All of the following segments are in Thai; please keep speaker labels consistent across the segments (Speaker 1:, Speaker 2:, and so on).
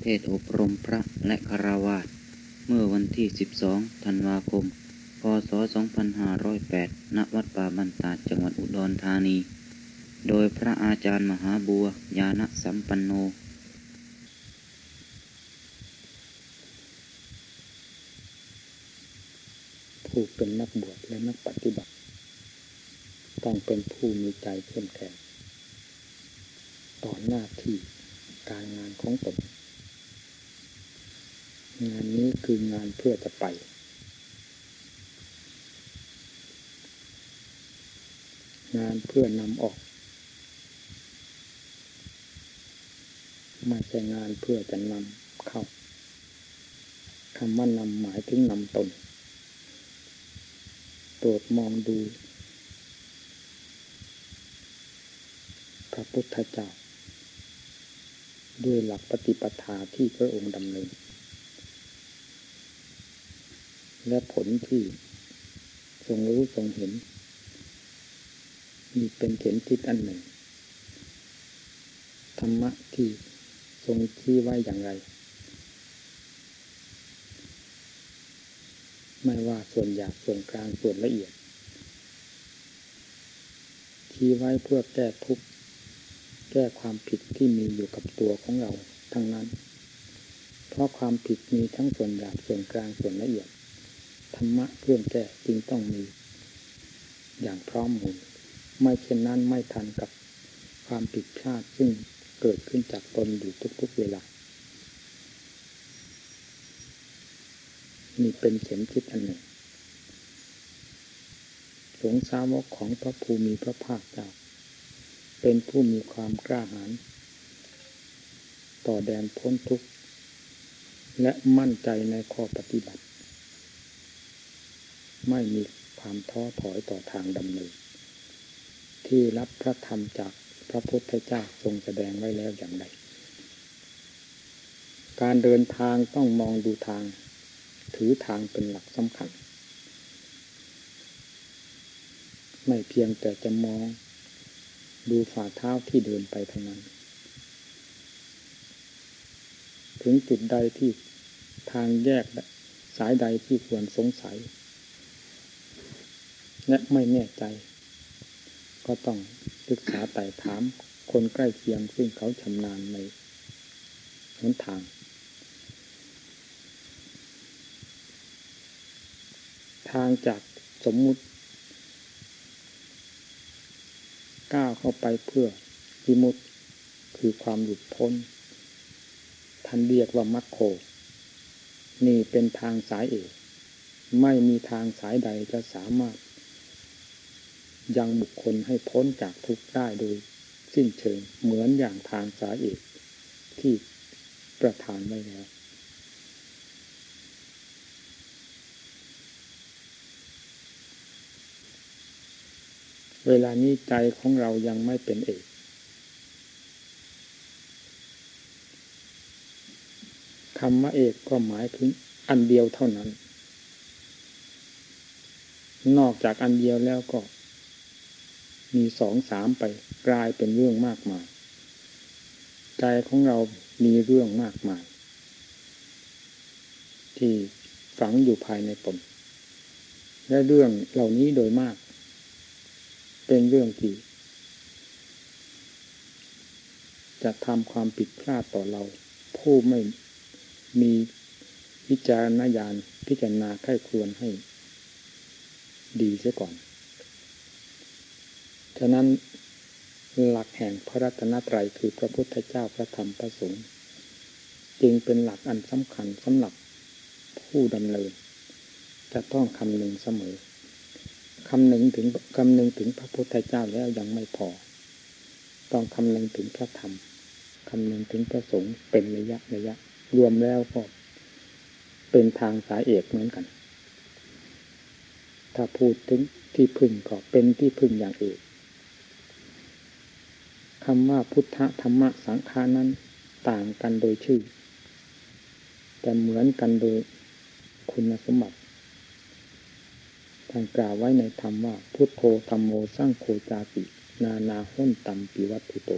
Speaker 1: เทศอบรมพระและคารวาสเมื่อวันที่ 12 ธันวาคม พศ 2508 ณ วัดป่าบันตาจังหวัดอุดรธานี โดยพระอาจารย์มหาบัวยาณสัมปันโน
Speaker 2: ผู้เป็นนักบวชและนักปฏิบัติ ต้องเป็นผู้มีใจเข้มแข็งต่อหน้าที่การงานของตน งานนี้คืองานเพื่อจะไป งานเพื่อนำออก ไม่ใช่งานเพื่อจะนำเข้าคำว่านำหมายถึงนำตนโปรดมองดู พระพุทธเจ้าด้วยหลักปฏิปทาที่พระองค์ดำเนิน และผลที่ทรงรู้ทรงเห็นมีเป็นเข็มทิศอันหนึ่ง ธรรมะที่ทรงชี้ไว้อย่างไร ไม่ว่าส่วนหยาบส่วนกลางส่วนละเอียด ชี้ไว้เพื่อแก้ทุกข์แก้ความผิดที่มีอยู่กับตัวของเราทั้งนั้น เพราะความผิดมีทั้งส่วนหยาบส่วนกลางส่วนละเอียด ธรรมะเครื่องแก้จึงต้องมี อย่างพร้อมมุนไม่เช่นนั้นไม่ทันกับความผิดพลาดซึ่งเกิดขึ้นจากตนอยู่ทุกๆเวลานี่เป็นเข็มทิศอันหนึ่ง สงสาวกของพระภูมิพระภาคเจ้า เป็นผู้มีความกล้าหาญต่อแดนพ้นทุกข์ และมั่นใจในข้อปฏิบัติ ไม่มีความท้อถอยต่อทางดำเนิน ที่รับพระธรรมจากพระพุทธเจ้าทรงแสดงไว้แล้วอย่างไร การเดินทางต้องมองดูทาง ถือทางเป็นหลักสำคัญ ไม่เพียงแต่จะมองดูฝ่าเท้าที่เดินไปเท่านั้น ถึงจุดใดที่ทางแยกสายใดที่ควรสงสัย และไม่แน่ใจ ก็ต้องศึกษาไต่ถามคนใกล้เคียงซึ่งเขาชำนาญในหนทาง ทางจากสมมุติ ก้าวเข้าไปเพื่อวิมุติคือความหลุดพ้นท่านเรียกว่ามัคโค นี่เป็นทางสายเอก ไม่มีทางสายใดจะสามารถ ยังบุคคลให้พ้นจากทุกข์ได้โดยสิ้นเชิงเหมือนอย่างทางสาเอกที่ประทานไว้แล้วเวลานี้ใจของเรายังไม่เป็นเอก คำว่าเอกก็หมายถึงอันเดียวเท่านั้น นอกจากอันเดียวแล้วก็ มีสองสามไปกลายเป็นเรื่องมากมาย ใจของเรามีเรื่องมากมาย ที่ฝังอยู่ภายในตนและเรื่องเหล่านี้โดยมาก เป็นเรื่องที่จะทำความผิดพลาดต่อเรา ผู้ไม่มีวิจารณญาณพิจารณาไข้ควรให้ดีเสียก่อน ฉะนั้นหลักแห่งพระรัตนตรัยคือพระพุทธเจ้าพระธรรมพระสงฆ์จึงเป็นหลักอันสำคัญสำหรับผู้ดำเนิน จะต้องคำนึงเสมอคำนึงถึงคำนึงถึงพระพุทธเจ้าแล้วยังไม่พอ ต้องคำนึงถึงพระธรรมคำนึงถึงพระสงฆ์เป็นระยะระยะ รวมแล้วก็เป็นทางสายเอกเหมือนกัน ถ้าพูดถึงที่พึ่งก็เป็นที่พึ่งอย่างเอก คำว่าพุทธธรรมะสังขานั้นต่างกันโดยชื่อ แต่เหมือนกันโดยคุณสมบัติทางกล่าวไว้ในธรรมว่า พุทโธธรรมโมสร้างโคจาติ นานาห้นตัมปิวัตถุโต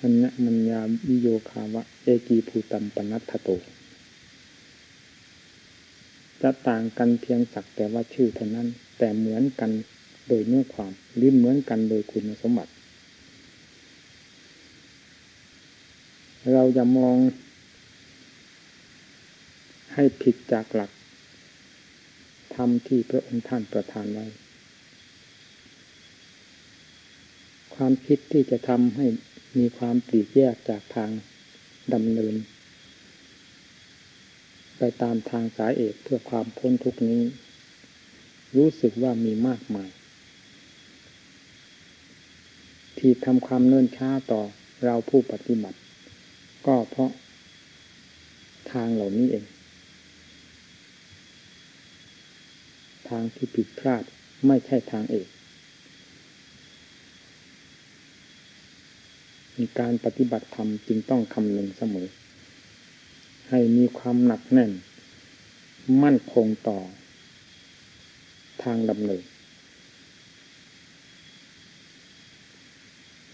Speaker 2: อัญญมัญญาวิโยคาวะ เอกีภูตัมปนัตถโต จะต่างกันเพียงสักแต่ว่าชื่อเท่านั้น แต่เหมือนกัน โดยเนื้อความหรือเหมือนกันโดยคุณสมบัติ เราจะมองให้ผิดจากหลักธรรมที่พระองค์ท่านประทานไว้ ความคิดที่จะทำให้มีความปลีกแยกจากทางดำเนิน ไปตามทางสายเอกเพื่อความพ้นทุกนี้ รู้สึกว่ามีมากมาย ที่ทำความเนิ่นช้าต่อเราผู้ปฏิบัติ ก็เพราะทางเหล่านี้เอง ทางที่ผิดพลาดไม่ใช่ทางเอกมีการปฏิบัติธรรมจึงต้องคำนึงเสมอ ให้มีความหนักแน่น มั่นคงต่อ ทางดำเนิน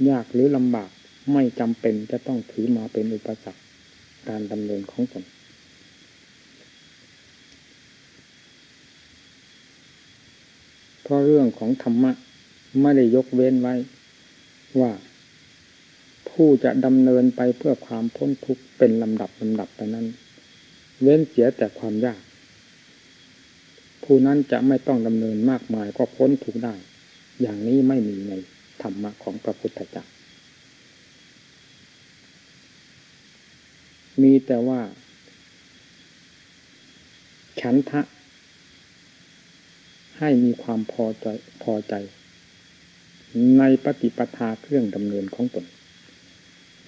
Speaker 2: ยากหรือลำบากไม่จำเป็นจะต้องถือมาเป็นอุปสรรคการดำเนินของตนเพราะเรื่องของธรรมะไม่ได้ยกเว้นไว้ ว่า ผู้จะดำเนินไปเพื่อความพ้นทุกข์เป็นลำดับลำดับไปนั้น เว้นเสียแต่ความยาก ผู้นั้นจะไม่ต้องดำเนินมากมายก็พ้นทุกข์ได้ อย่างนี้ไม่มีใน ธรรมะของพระพุทธเจ้ามีแต่ว่า ฉันทะ ให้มีความพอใจพอใจ ในปฏิปทาเครื่องดำเนินของตน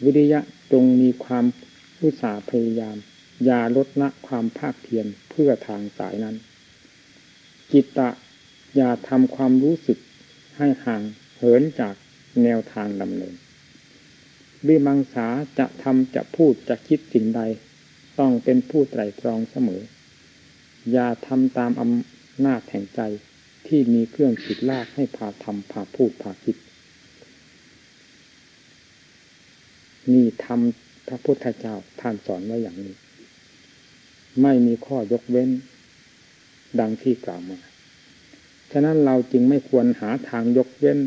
Speaker 2: วิริยะจงมีความอุตสาห์พยายาม อย่าลดละความภาคเพียรเพื่อทางสายนั้น จิตตะอย่าทำความรู้สึกให้ห่าง เหินจากแนวทางดำเนินวิมังสาจะทำจะพูดจะคิดสิ่งใด ต้องเป็นผู้ไตรตรองเสมอ อย่าทำตามอหน้าแห่งใจที่มีเครื่องคิดลากให้พาทำพาพูดพาคิด นี่ทำพระพุทธเจ้าท่านสอนไว้อย่างนี้ ไม่มีข้อยกเว้น ดังที่กล่าวมา ฉะนั้นเราจึงไม่ควรหาทางยกเว้น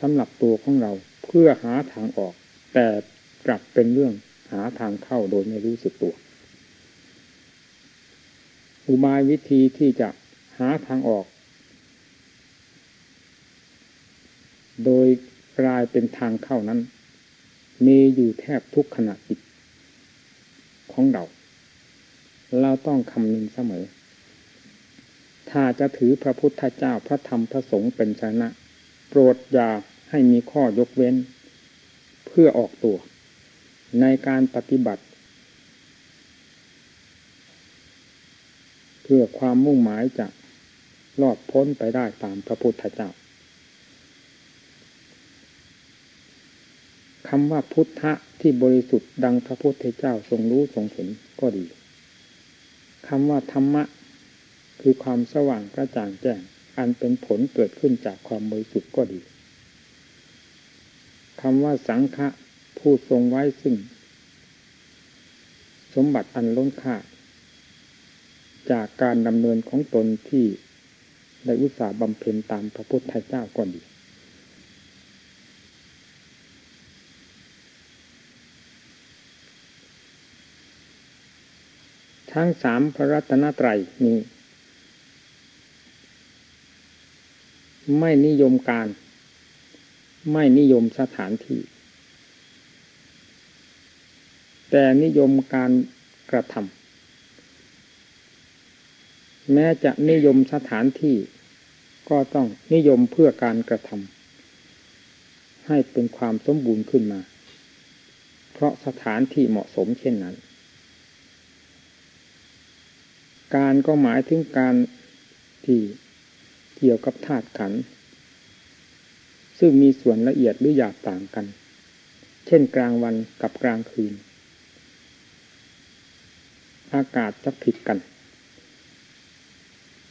Speaker 2: สำหรับตัวของเราเพื่อหาทางออก แต่กลับเป็นเรื่องหาทางเข้าโดยไม่รู้สึกตัว อุบายวิธีที่จะหาทางออก โดยกลายเป็นทางเข้านั้น มีอยู่แทบทุกขณะจิตของเรา เราต้องคำนึงเสมอ ถ้าจะถือพระพุทธเจ้าพระธรรมพระสงฆ์เป็นชนะ รดอย่าให้มีข้อยกเว้น เพื่อออกตัว ในการปฏิบัติ เพื่อความมุ่งหมายจะรอดพ้นไปได้ตามพระพุทธเจ้าคำว่าพุทธะที่บริสุทธิ์ดังพระพุทธเจ้าทรงรู้ทรงเห็นก็ดีคำว่าธรรมะ คือความสว่างกระจ่างแจ้ง อันเป็นผลเกิดขึ้นจากความบริสุทธิ์ก็ดีคำว่าสังฆะผู้ทรงไว้ซึ่ง สมบัติอันล้นค่า จากการดำเนินของตนที่ได้อุตสาห์บำเพ็ญตามพระพุทธเจ้าก็ดีทั้งสามพระรัตนตรัยนี้ ไม่นิยมการ ไม่นิยมสถานที่ แต่นิยมการกระทำแม้จะนิยมสถานที่ ก็ต้องนิยมเพื่อการกระทำให้เป็นความสมบูรณ์ขึ้นมา เพราะสถานที่เหมาะสมเช่นนั้น การก็หมายถึงการที่ เกี่ยวกับธาตุขัน ซึ่งมีส่วนละเอียดหรือหยาบต่างกัน เช่นกลางวันกับกลางคืน อากาศจะผิดกัน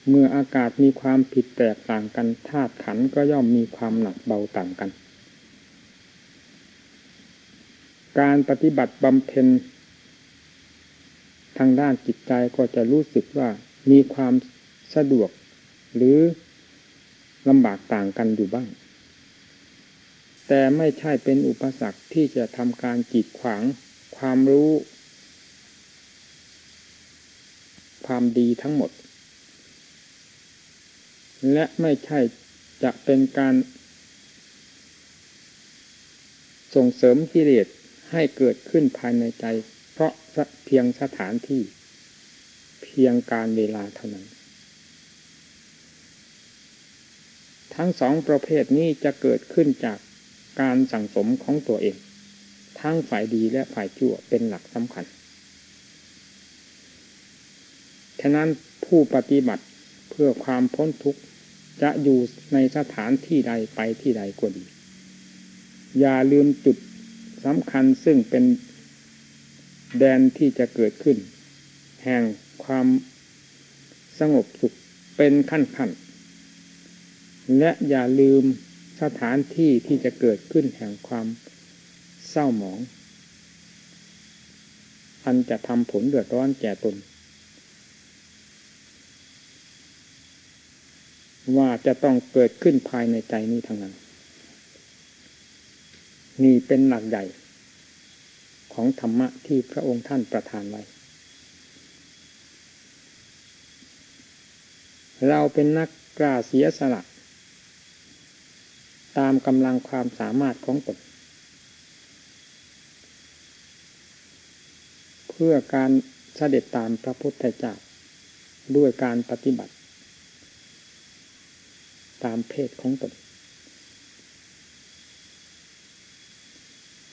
Speaker 2: เมื่ออากาศมีความผิดแตกต่างกันธาตุขันก็ย่อมมีความหนักเบาต่างกัน การปฏิบัติบำเพ็ญทางด้านจิตใจก็จะรู้สึกว่ามีความสะดวก หรือ ลำบากต่างกันอยู่บ้าง แต่ไม่ใช่เป็นอุปสรรคที่จะทำการกีดขวางความรู้ ความดีทั้งหมด และไม่ใช่จะเป็นการ ส่งเสริมกิเลสให้เกิดขึ้นภายในใจ เพราะเพียงสถานที่ เพียงการเวลาเท่านั้น ทั้งสองประเภทนี้จะเกิดขึ้นจากการสั่งสมของตัวเอง ทั้งฝ่ายดีและฝ่ายชั่วเป็นหลักสำคัญฉะนั้นผู้ปฏิบัติเพื่อความพ้นทุกข์จะอยู่ในสถานที่ใดไปที่ใดก็ดี อย่าลืมจุดสำคัญซึ่งเป็นแดนที่จะเกิดขึ้น แห่งความสงบสุขเป็นขั้นขั้น และอย่าลืมสถานที่ที่จะเกิดขึ้นแห่งความเศร้าหมอง อันจะทำผลเดือดร้อนแก่ตน ว่าจะต้องเกิดขึ้นภายในใจนี้ทางนั้นนี่เป็นหลักใหญ่ ของธรรมะที่พระองค์ท่านประทานไว้ เราเป็นนักกล้าเสียสละ ตามกำลังความสามารถของตนเพื่อการเสด็จตามพระพุทธเจ้าด้วยการปฏิบัติ ตามเพศของตน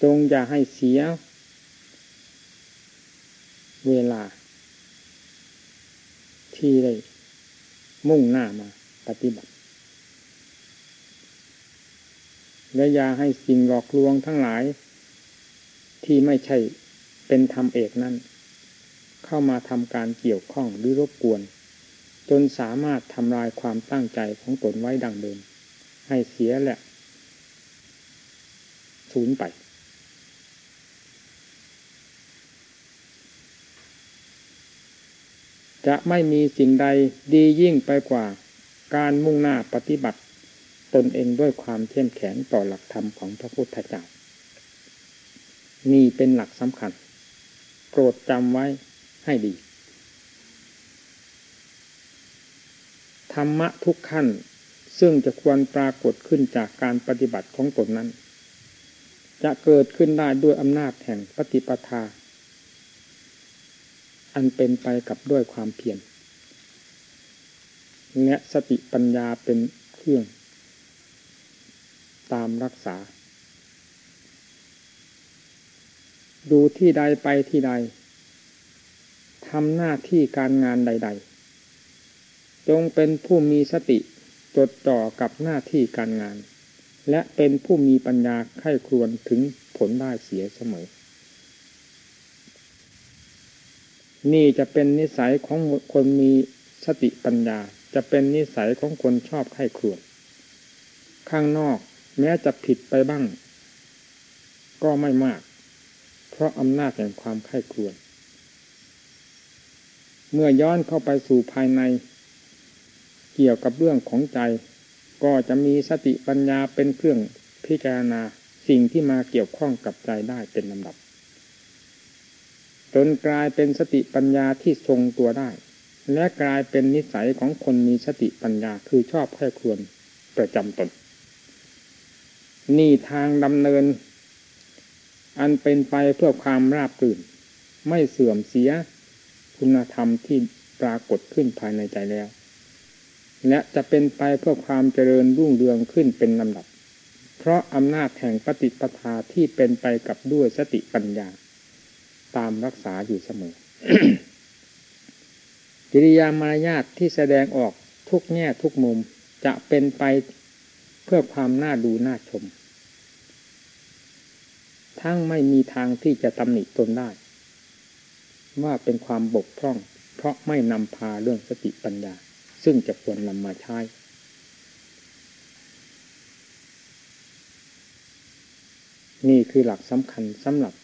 Speaker 2: จงอย่าให้เสียเวลา ที่ได้มุ่งหน้ามาปฏิบัติ และยาให้สิ่งหลอกลวงทั้งหลาย ที่ไม่ใช่เป็นธรรมเอกนั้น เข้ามาทำการเกี่ยวข้องหรือรบกวน จนสามารถทำลายความตั้งใจของตนไว้ดังเดิม ให้เสียและสูญไป จะไม่มีสิ่งใดดียิ่งไปกว่าการมุ่งหน้าปฏิบัติ ตนเองด้วยความเข้มแข็งต่อหลักธรรมของพระพุทธเจ้านี่เป็นหลักสำคัญ โปรดจำไว้ให้ดี ธรรมะทุกขั้นซึ่งจะควรปรากฏขึ้นจากการปฏิบัติของตนนั้น จะเกิดขึ้นได้ด้วยอำนาจแห่งปฏิปทา อันเป็นไปกับด้วยความเพียรและสติปัญญาเป็นเครื่อง ตามรักษา ดูที่ใดไปที่ใดทำหน้าที่การงานใด ๆ จงเป็นผู้มีสติจดจ่อกับหน้าที่การงาน และเป็นผู้มีปัญญาไข้ครวนถึงผลได้เสียเสมอ นี่จะเป็นนิสัยของคนมีสติปัญญา จะเป็นนิสัยของคนชอบไข้ครวน ข้างนอก แม้จะผิดไปบ้าง ก็ไม่มาก เพราะอำนาจแห่งความไข้ครวน เมื่อย้อนเข้าไปสู่ภายใน เกี่ยวกับเรื่องของใจ ก็จะมีสติปัญญาเป็นเครื่องพิจารณาสิ่งที่มาเกี่ยวข้องกับใจได้เป็นลำดับ จนกลายเป็นสติปัญญาที่ทรงตัวได้ และกลายเป็นนิสัยของคนมีสติปัญญาคือชอบแค่ควรประจำตน นี่ทางดำเนิน อันเป็นไปเพื่อความราบรื่น ไม่เสื่อมเสียคุณธรรมที่ปรากฏขึ้นภายในใจแล้ว และจะเป็นไปเพื่อความเจริญรุ่งเรืองขึ้นเป็นลำดับ เพราะอำนาจแห่งปฏิปทาที่เป็นไปกับด้วยสติปัญญา ตามรักษาอยู่เสมอกิริยามารยาทที่แสดงออกทุกแง่ทุกมุมจะเป็นไป เพื่อความน่าดูน่าชม ทั้งไม่มีทางที่จะตำหนิตนได้ ว่าเป็นความบกพร่อง เพราะไม่นำพาเรื่องสติปัญญา ซึ่งจะควรนำมาใช้นี่คือหลักสำคัญสำหรับ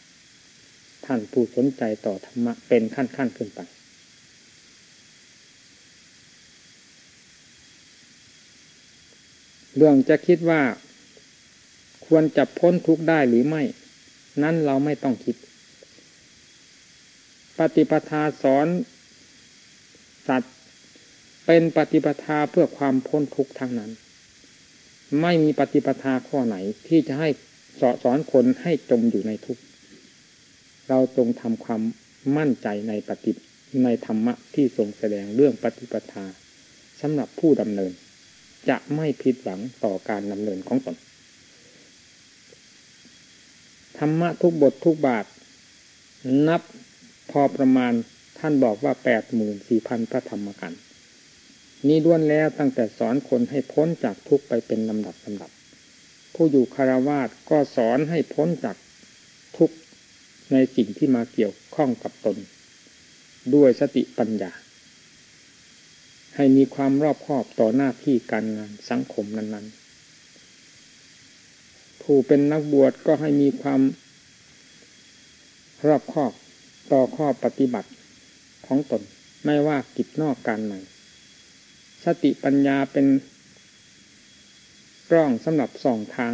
Speaker 2: ท่านผู้สนใจต่อธรรมะเป็นขั้นขั้นขึ้นไป เรื่องจะคิดว่า ควรจะพ้นทุกข์ได้หรือไม่ นั้นเราไม่ต้องคิด ปฏิปทาสอน สัตว์เป็นปฏิปทาเพื่อความพ้นทุกข์ทางนั้น ไม่มีปฏิปทาข้อไหนที่จะให้สอสอนคนให้จมอยู่ในทุกข์เราจงทำความมั่นใจในปฏิในธรรมะที่ทรงแสดงเรื่องปฏิปทาสำหรับผู้ดำเนิน จะไม่ผิดหวังต่อการดำเนินของตนธรรมะทุกบททุกบาท นับพอประมาณท่านบอกว่าแปดหมื่นสี่พันพระธรรมกันนี้ด้วนแล้วตั้งแต่สอนคนให้พ้นจากทุกไปเป็นลำดับลำดับ ผู้อยู่คารวาสก็สอนให้พ้นจากทุกในสิ่งที่มาเกี่ยวข้องกับตน ด้วยสติปัญญา ให้มีความรอบคอบต่อหน้าที่การงานสังคมนั้น ๆ ผู้เป็นนักบวชก็ให้มีความรอบคอบต่อข้อปฏิบัติของตนไม่ว่ากิจนอกการในสติปัญญาเป็นกล้องสำหรับส่องทาง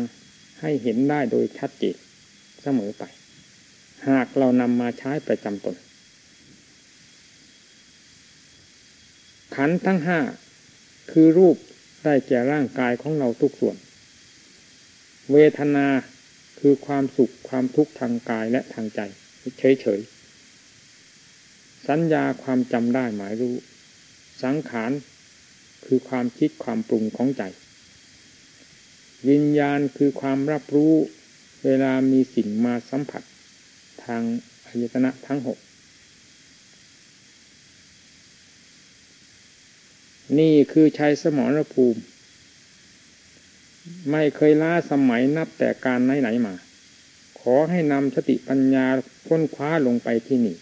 Speaker 2: ให้เห็นได้โดยชัดเจนเสมอไป หากเรานำมาใช้ประจำตน ขันทั้งห้าคือรูปได้แก่ร่างกายของเราทุกส่วน เวทนาคือความสุขความทุกข์ทางกายและทางใจ เฉยๆ สัญญาความจำได้หมายรู้ สังขารคือความคิดความปรุงของใจ วิญญาณคือความรับรู้ เวลามีสิ่งมาสัมผัส ทางอายตนะทั้งหก นี่คือชัยสมรภูมิ ไม่เคยล้าสมัยนับแต่การไหนๆมา ขอให้นำสติปัญญาค้นคว้าลงไปที่นี่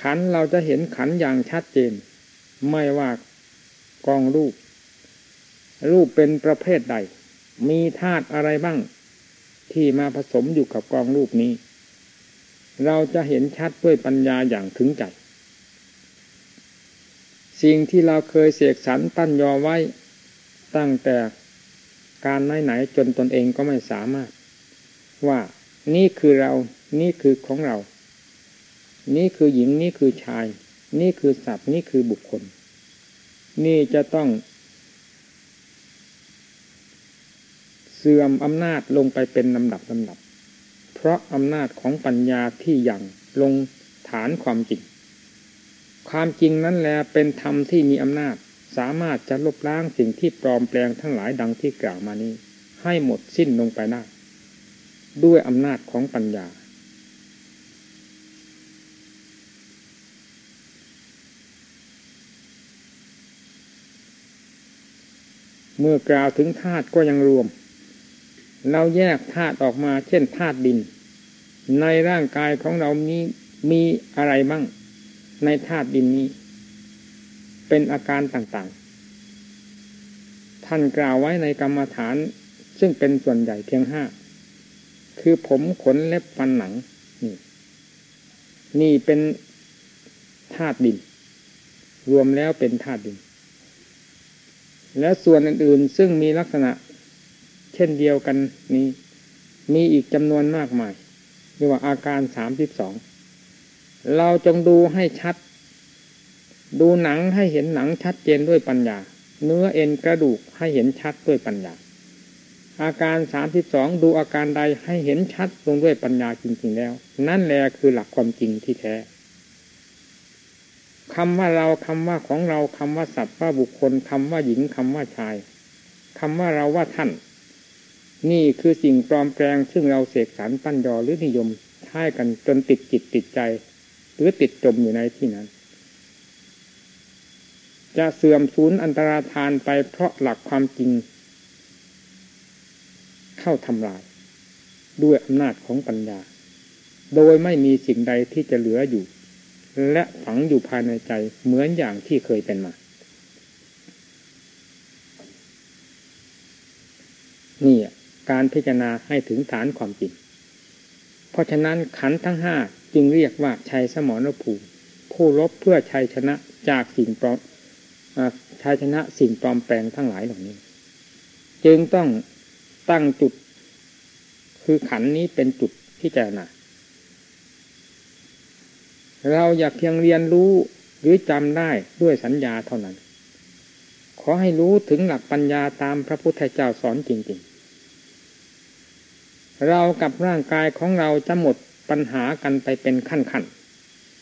Speaker 2: ขันเราจะเห็นขันอย่างชัดเจน ไม่ว่ากองรูป รูปเป็นประเภทใด มีธาตุอะไรบ้าง ที่มาผสมอยู่กับกองรูปนี้ เราจะเห็นชัดด้วยปัญญาอย่างถึงใจ สิ่งที่เราเคยเสกสรรตั้นยอไว้ ตั้งแต่การไหนๆจนตนเองก็ไม่สามารถ ว่านี่คือเรา นี่คือของเรา นี่คือหญิง นี่คือชาย นี่คือสัตว์ นี่คือบุคคล นี่จะต้องเสื่อมอำนาจลงไปเป็นลำดับลำดับ เพราะอำนาจของปัญญาที่ยังลงฐานความจริง ความจริงนั้นแหละเป็นธรรมที่มีอำนาจ สามารถจะลบล้างสิ่งที่ปลอมแปลงทั้งหลายดังที่กล่าวมานี้ ให้หมดสิ้นลงไปได้ด้วยอำนาจของปัญญา เมื่อกล่าวถึงธาตุก็ยังรวม เราแยกธาตุออกมาเช่นธาตุดิน ในร่างกายของเรานี้มีอะไรบ้าง ในธาตุดินนี้ เป็นอาการต่างๆ ท่านกล่าวไว้ในกรรมฐาน ซึ่งเป็นส่วนใหญ่เพียงห้าคือผมขนเล็บฟันหนัง นี่ นี่เป็นธาตุดิน รวมแล้วเป็นธาตุดิน และส่วนอื่นๆซึ่งมีลักษณะ ช่นเดียวกันนี้ มีอีกจำนวนมากมายเรียกว่าอาการสามสิบสองเราจงดูให้ชัด ดูหนังให้เห็นหนังชัดเจนด้วยปัญญา เนื้อเอ็นกระดูกให้เห็นชัดด้วยปัญญา อาการสามสิบสองดูอาการใดให้เห็นชัดลงด้วยปัญญาจริง ๆ แล้ว นั่นแหละคือหลักความจริงที่แท้คำว่าเราคำว่าของเราคำว่าสัตว์ว่าบุคคลคำว่าหญิงคำว่าชายคำว่าเราว่าท่าน นี่คือสิ่งปลอมแปลงซึ่งเราเสกสรรปั้นยอหรือนิยมใช้กันจนติดจิตติดใจ หรือติดจมอยู่ในที่นั้น จะเสื่อมสูญอันตราทานไปเพราะหลักความจริง เข้าทำลาย ด้วยอำนาจของปัญญา โดยไม่มีสิ่งใดที่จะเหลืออยู่ และฝังอยู่ภายในใจเหมือนอย่างที่เคยเป็นมานี่ การพิจารณาให้ถึงฐานความจริง เพราะฉะนั้นขันทั้งห้าจึงเรียกว่าชัยสมรภูมิผู้รบเพื่อชัยชนะจากสิ่งปลอมชัยชนะสิ่งปลอมแปลงทั้งหลายเหล่านี้ จึงต้องตั้งจุด คือขันนี้เป็นจุดพิจารณาเราอยากเพียงเรียนรู้หรือจำได้ด้วยสัญญาเท่านั้น ขอให้รู้ถึงหลักปัญญาตามพระพุทธเจ้าสอนจริง เรากับร่างกายของเราจะหมดปัญหากันไปเป็นขั้น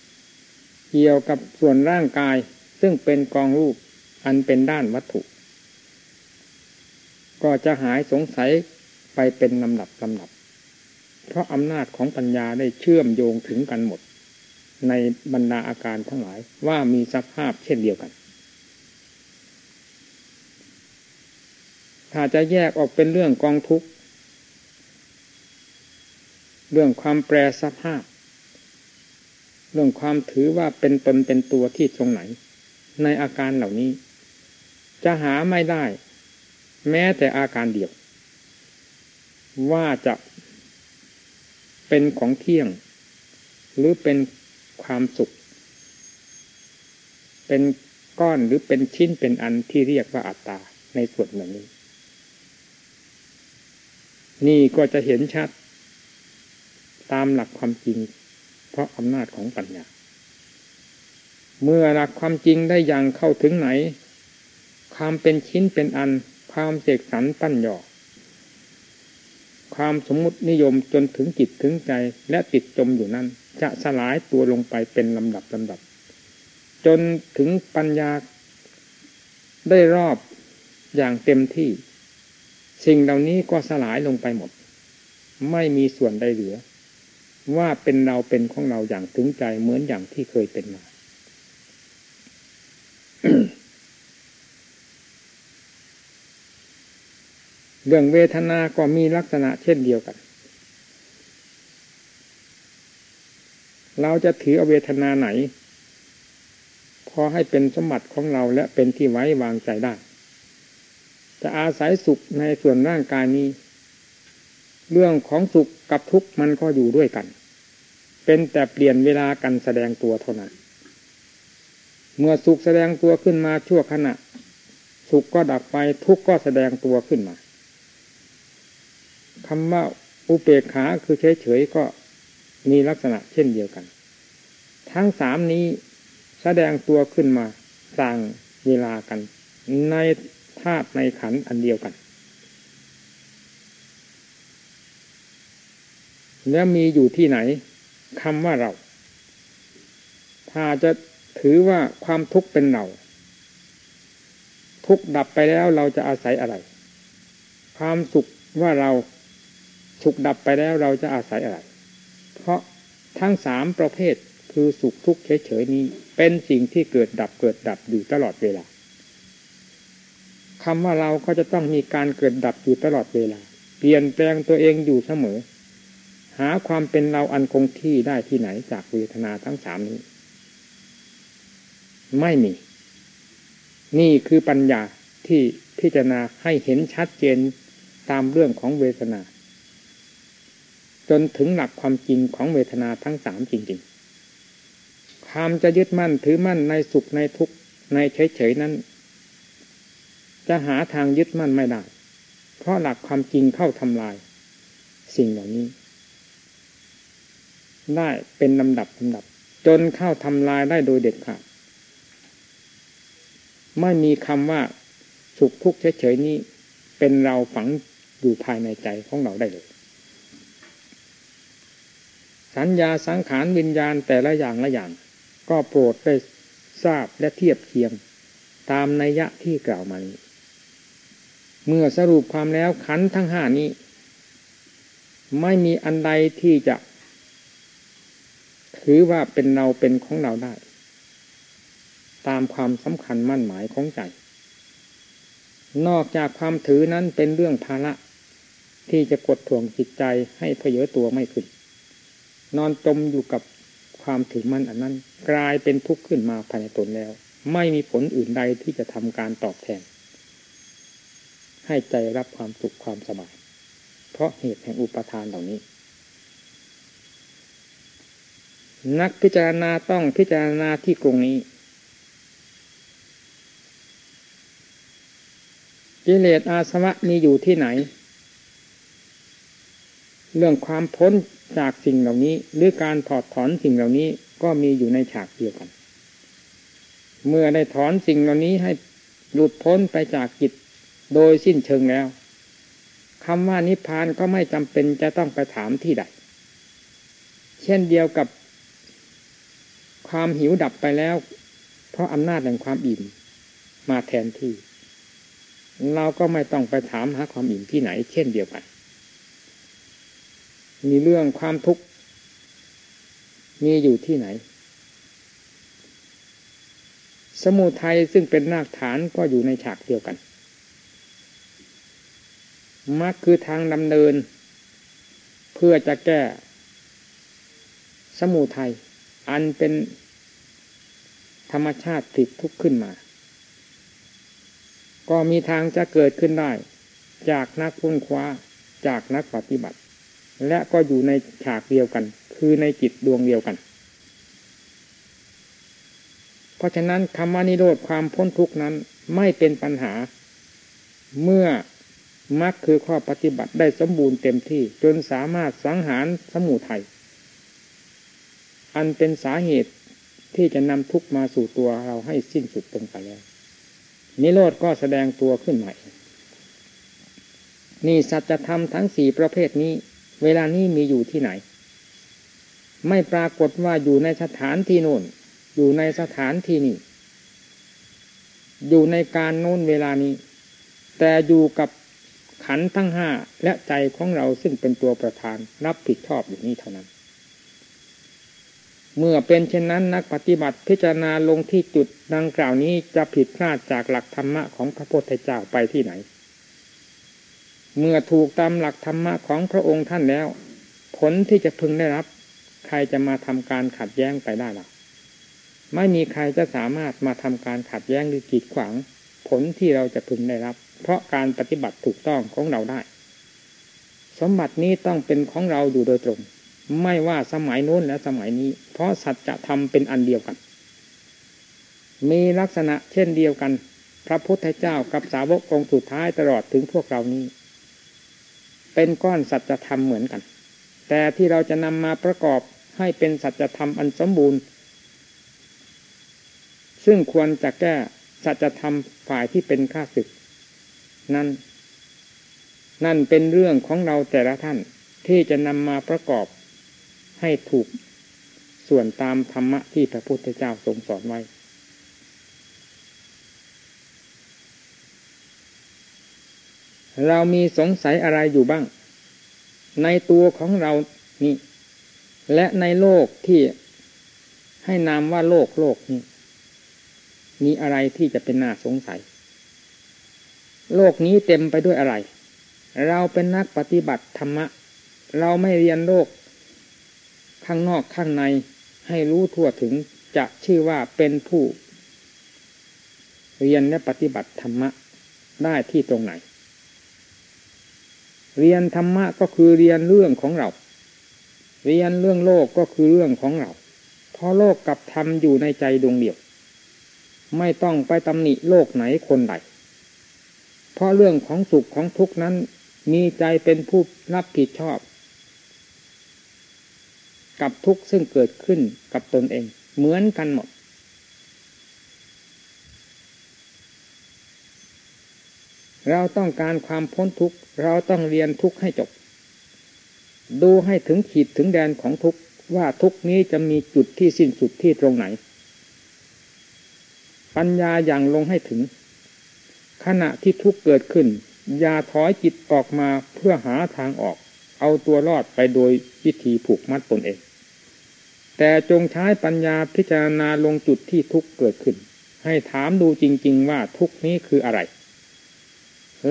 Speaker 2: ๆเกี่ยวกับส่วนร่างกายซึ่งเป็นกองรูปอันเป็นด้านวัตถุ ก็จะหายสงสัยไปเป็นลำดับลำดับ เพราะอำนาจของปัญญาได้เชื่อมโยงถึงกันหมด ในบรรดาอาการทั้งหลายว่ามีสภาพเช่นเดียวกัน ถ้าจะแยกออกเป็นเรื่องกองทุกข์ เรื่องความแปรสภาพ เรื่องความถือว่าเป็นตนเป็นตัวที่ตรงไหน ในอาการเหล่านี้ จะหาไม่ได้ แม้แต่อาการเดียว ว่าจะเป็นของเที่ยง หรือเป็นความสุข เป็นก้อนหรือเป็นชิ้นเป็นอันที่เรียกว่าอัตตาในส่วนเหล่านี้ นี่ก็จะเห็นชัด ตามหลักความจริง เพราะอำนาจของปัญญา เมื่อหลักความจริงได้อยังเข้าถึงไหน ความเป็นชิ้นเป็นอัน ความเสกสรรปั้นหยอกความสมมุตินิยมจนถึงจิตถึงใจและติดจมอยู่นั้น จะสลายตัวลงไปเป็นลำดับลำดับ จนถึงปัญญาได้รอบอย่างเต็มที่ สิ่งเหล่านี้ก็สลายลงไปหมด ไม่มีส่วนใดเหลือ ว่าเป็นเราเป็นของเราอย่างถึงใจเหมือนอย่างที่เคยเป็นมาเรื่องเวทนา ก็มีลักษณะเช่นเดียวกัน เราจะถือเวทนาไหน พอให้เป็นสมบัติของเราและเป็นที่ไว้วางใจได้ จะอาศัยสุขในส่วนร่างกายนี้ เรื่องของสุขกับทุกข์มันก็อยู่ด้วยกัน เป็นแต่เปลี่ยนเวลากันแสดงตัวเท่านั้น เมื่อสุขแสดงตัวขึ้นมาชั่วขณะ สุขก็ดับไปทุกข์ก็แสดงตัวขึ้นมาคำว่าอุเปกขาคือเฉยๆก็มีลักษณะเช่นเดียวกัน ทั้งสามนี้แสดงตัวขึ้นมาสร้างเวลากัน ในธาตุในขันอันเดียวกัน แล้วมีอยู่ที่ไหน คำว่าเรา ถ้าจะถือว่าความทุกข์เป็นเรา ทุกข์ดับไปแล้วเราจะอาศัยอะไร ความสุขว่าเราสุขดับไปแล้วเราจะอาศัยอะไร เพราะทั้งสามประเภทคือสุขทุกข์เฉยๆนี้ เป็นสิ่งที่เกิดดับเกิดดับอยู่ตลอดเวลาคำว่าเราก็จะต้องมีการเกิดดับอยู่ตลอดเวลา เปลี่ยนแปลงตัวเองอยู่เสมอ หาความเป็นเราอันคงที่ได้ที่ไหนจากเวทนาทั้งสามนี้ ไม่มี นี่คือปัญญาที่พิจารณาให้เห็นชัดเจนตามเรื่องของเวทนา จนถึงหลักความจริงของเวทนาทั้งสามจริงๆความจะยึดมั่นถือมั่นในสุขในทุกข์ในเฉยๆนั้น จะหาทางยึดมั่นไม่ได้ เพราะหลักความจริงเข้าทำลาย สิ่งเหล่านี้ ได้เป็นลำดับลำดับ จนเข้าทำลายได้โดยเด็ดขาดไม่มีคำว่าสุขทุกข์เฉยๆนี้เป็นเราฝังอยู่ภายในใจของเราได้เลย สัญญาสังขารวิญญาณแต่ละอย่างละอย่าง ก็โปรดได้ทราบและเทียบเคียง ตามนัยยะที่กล่าวมานี้ เมื่อสรุปความแล้วขันทั้งห้านี้ ไม่มีอันใดที่จะ ถือว่าเป็นเราเป็นของเราได้ ตามความสำคัญมั่นหมายของใจ นอกจากความถือนั้นเป็นเรื่องภาระที่จะกดถ่วงจิตใจให้เพเยอตัวไม่ขึ้น นอนจมอยู่กับความถือมั่นอันนั้น กลายเป็นทุกข์ขึ้นมาภายในตนแล้ว ไม่มีผลอื่นใดที่จะทำการตอบแทน ให้ใจรับความสุขความสบาย เพราะเหตุแห่งอุปทานเหล่านี้ นักพิจารณาต้องพิจารณาที่กรงนี้กิเลสอาสวะมีอยู่ที่ไหน เรื่องความพ้นจากสิ่งเหล่านี้ หรือการถอดถอนสิ่งเหล่านี้ก็มีอยู่ในฉากเดียวกัน เมื่อได้ถอนสิ่งเหล่านี้ให้หลุดพ้นไปจากจิตโดยสิ้นเชิงแล้วคำว่านิพพานก็ไม่จำเป็นจะต้องไปถามที่ใด เช่นเดียวกับ ความหิวดับไปแล้ว เพราะอำนาจแห่งความอิ่มมาแทนที่ เราก็ไม่ต้องไปถามหาความอิ่มที่ไหน เช่นเดียวกัน มีเรื่องความทุกข์มีอยู่ที่ไหน สมุทัยซึ่งเป็นรากฐานก็อยู่ในฉากเดียวกันมรรคคือทางดำเนิน เพื่อจะแก้ สมุทัย อันเป็นธรรมชาติผิดทุกข์ขึ้นมา ก็มีทางจะเกิดขึ้นได้ จากนักพ้นคว้าจากนักปฏิบัติ และก็อยู่ในฉากเดียวกัน คือในจิตดวงเดียวกัน เพราะฉะนั้นคำว่านิโรธความพ้นทุกข์นั้นไม่เป็นปัญหา เมื่อมรรคคือข้อปฏิบัติได้สมบูรณ์เต็มที่จนสามารถสังหารสมุทัย อันเป็นสาเหตุที่จะนำทุกมาสู่ตัวเราให้สิ้นสุดตรงไปแล้ว นิโรธก็แสดงตัวขึ้นใหม่ นี่สัจธรรมทั้งสี่ประเภทนี้ เวลานี้มีอยู่ที่ไหน ไม่ปรากฏว่าอยู่ในสถานที่โน่น อยู่ในสถานที่นี้อยู่ในการโน้นเวลานี้ แต่อยู่กับขันทั้งห้าและใจของเราซึ่งเป็นตัวประธานรับผิดชอบอยู่นี้เท่านั้น เมื่อเป็นเช่นนั้นนักปฏิบัติพิจารณาลงที่จุดดังกล่าวนี้จะผิดพลาดจากหลักธรรมะของพระพุทธเจ้าไปที่ไหน เมื่อถูกตามหลักธรรมะของพระองค์ท่านแล้ว ผลที่จะพึงได้รับ ใครจะมาทำการขัดแย้งไปได้หรอไม่มีใครจะสามารถมาทำการขัดแย้งหรือกีดขวาง ผลที่เราจะพึงได้รับ เพราะการปฏิบัติถูกต้องของเราได้ สมบัตินี้ต้องเป็นของเราอยู่โดยตรง ไม่ว่าสมัยโน้นและสมัยนี้ เพราะสัจธรรมเป็นอันเดียวกัน มีลักษณะเช่นเดียวกัน พระพุทธเจ้ากับสาวกองสุดท้ายตลอดถึงพวกเรานี้ เป็นก้อนสัจธรรมเหมือนกัน แต่ที่เราจะนำมาประกอบให้เป็นสัจธรรมอันสมบูรณ์ ซึ่งควรจะแก้สัจธรรมฝ่ายที่เป็นข้าศึก นั่น นั่นเป็นเรื่องของเราแต่ละท่านที่จะนำมาประกอบ ให้ถูกส่วนตามธรรมะที่พระพุทธเจ้าทรงสอนไว้ เรามีสงสัยอะไรอยู่บ้าง ในตัวของเรานี่ และในโลกที่ให้นามว่าโลกโลกนี้มีอะไรที่จะเป็นน่าสงสัย โลกนี้เต็มไปด้วยอะไร เราเป็นนักปฏิบัติธรรมะ เราไม่เรียนโลก ข้างนอกข้างในให้รู้ทั่วถึงจะชื่อว่าเป็นผู้ เรียนและปฏิบัติธรรมะได้ที่ตรงไหน เรียนธรรมะก็คือเรียนเรื่องของเรา เรียนเรื่องโลกก็คือเรื่องของเรา เพราะโลกกับธรรมอยู่ในใจดวงเดียว ไม่ต้องไปตำหนิโลกไหนคนใด เพราะเรื่องของสุขของทุกข์นั้นมีใจเป็นผู้รับผิดชอบ กับทุกข์ซึ่งเกิดขึ้นกับตนเอง เหมือนกันหมด เราต้องการความพ้นทุกข์เราต้องเรียนทุกข์ให้จบ ดูให้ถึงขีดถึงแดนของทุกข์ว่าทุกนี้จะมีจุดที่สิ้นสุดที่ตรงไหน ปัญญาอย่างลงให้ถึง ขณะที่ทุกเกิดขึ้น อย่าถอยจิตออกมาเพื่อหาทางออก เอาตัวรอดไปโดยวิธีผูกมัดตนเอง แต่จงใช้ปัญญาพิจารณาลงจุดที่ทุกเกิดขึ้น ให้ถามดูจริง ๆ ว่าทุกนี้คืออะไร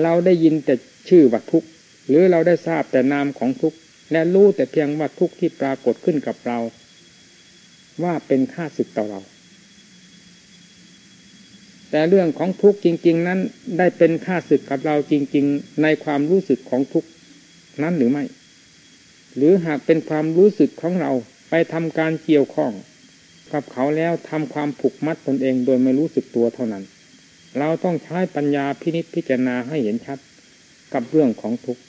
Speaker 2: เราได้ยินแต่ชื่อว่าทุกหรือเราได้ทราบแต่นามของทุกและรู้แต่เพียงว่าทุกที่ปรากฏขึ้นกับเรา ว่าเป็นค่าศึกต่อเรา แต่เรื่องของทุกข์จริง ๆ นั้นได้เป็นค่าศึกกับเราจริง ๆ ในความรู้สึกของทุกข์นั้นหรือไม่ หรือหากเป็นความรู้สึกของเรา ทำการเกี่ยวข้อง กับเขาแล้วทำความผูกมัดตนเองโดยไม่รู้สึกตัวเท่านั้น เราต้องใช้ปัญญาพินิจพิจารณาให้เห็นชัดกับเรื่องของทุกข์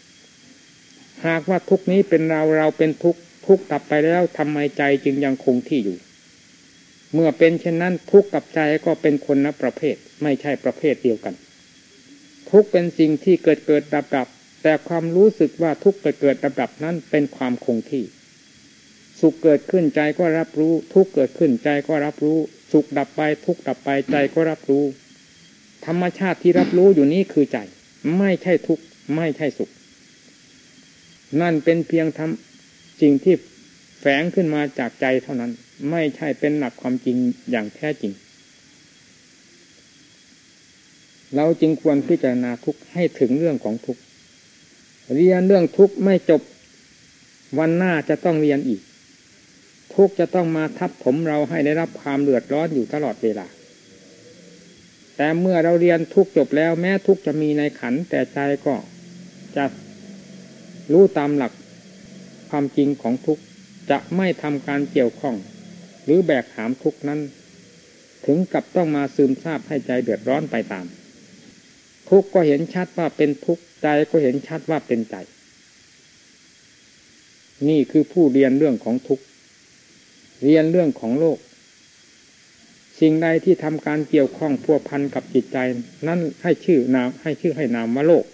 Speaker 2: หากว่าทุกนี้เป็นเราเราเป็นทุกข์ทุกข์ดับไปแล้วทำไมใจจึงยังคงที่อยู่ เมื่อเป็นเช่นนั้นทุกข์กับใจก็เป็นคนละประเภท ไม่ใช่ประเภทเดียวกัน ทุกข์เป็นสิ่งที่เกิดเกิดดับดับแต่ความรู้สึกว่าทุกข์เกิดเกิดดับดับนั้นเป็นความคงที่ สุขเกิดขึ้นใจก็รับรู้ ทุกข์เกิดขึ้นใจก็รับรู้ สุขดับไปทุกข์ดับไปใจก็รับรู้ ธรรมชาติที่รับรู้อยู่นี้คือใจ ไม่ใช่ทุกข์ไม่ใช่สุข นั่นเป็นเพียงทำสิ่งที่แฝงขึ้นมาจากใจเท่านั้น ไม่ใช่เป็นหลักความจริงอย่างแท้จริง เราจึงควรพิจารณาทุกข์ให้ถึงเรื่องของทุกข์เรียนเรื่องทุกข์ไม่จบวันหน้าจะต้องเรียนอีก ทุกจะต้องมาทับถมเราให้ได้รับความเดือดร้อนอยู่ตลอดเวลา แต่เมื่อเราเรียนทุกจบแล้วแม้ทุกจะมีในขันแต่ใจก็จะรู้ตามหลักความจริงของทุกจะไม่ทำการเกี่ยวข้อง หรือแบกหามทุกนั้น ถึงกับต้องมาซึมซาบให้ใจเดือดร้อนไปตาม ทุกก็เห็นชัดว่าเป็นทุกใจก็เห็นชัดว่าเป็นใจ นี่คือผู้เรียนเรื่องของทุก เรียนเรื่องของโลก สิ่งใดที่ทำการเกี่ยวข้องพัวพันกับจิตใจ นั่นให้ชื่อนามให้ชื่อให้นามว่าโลก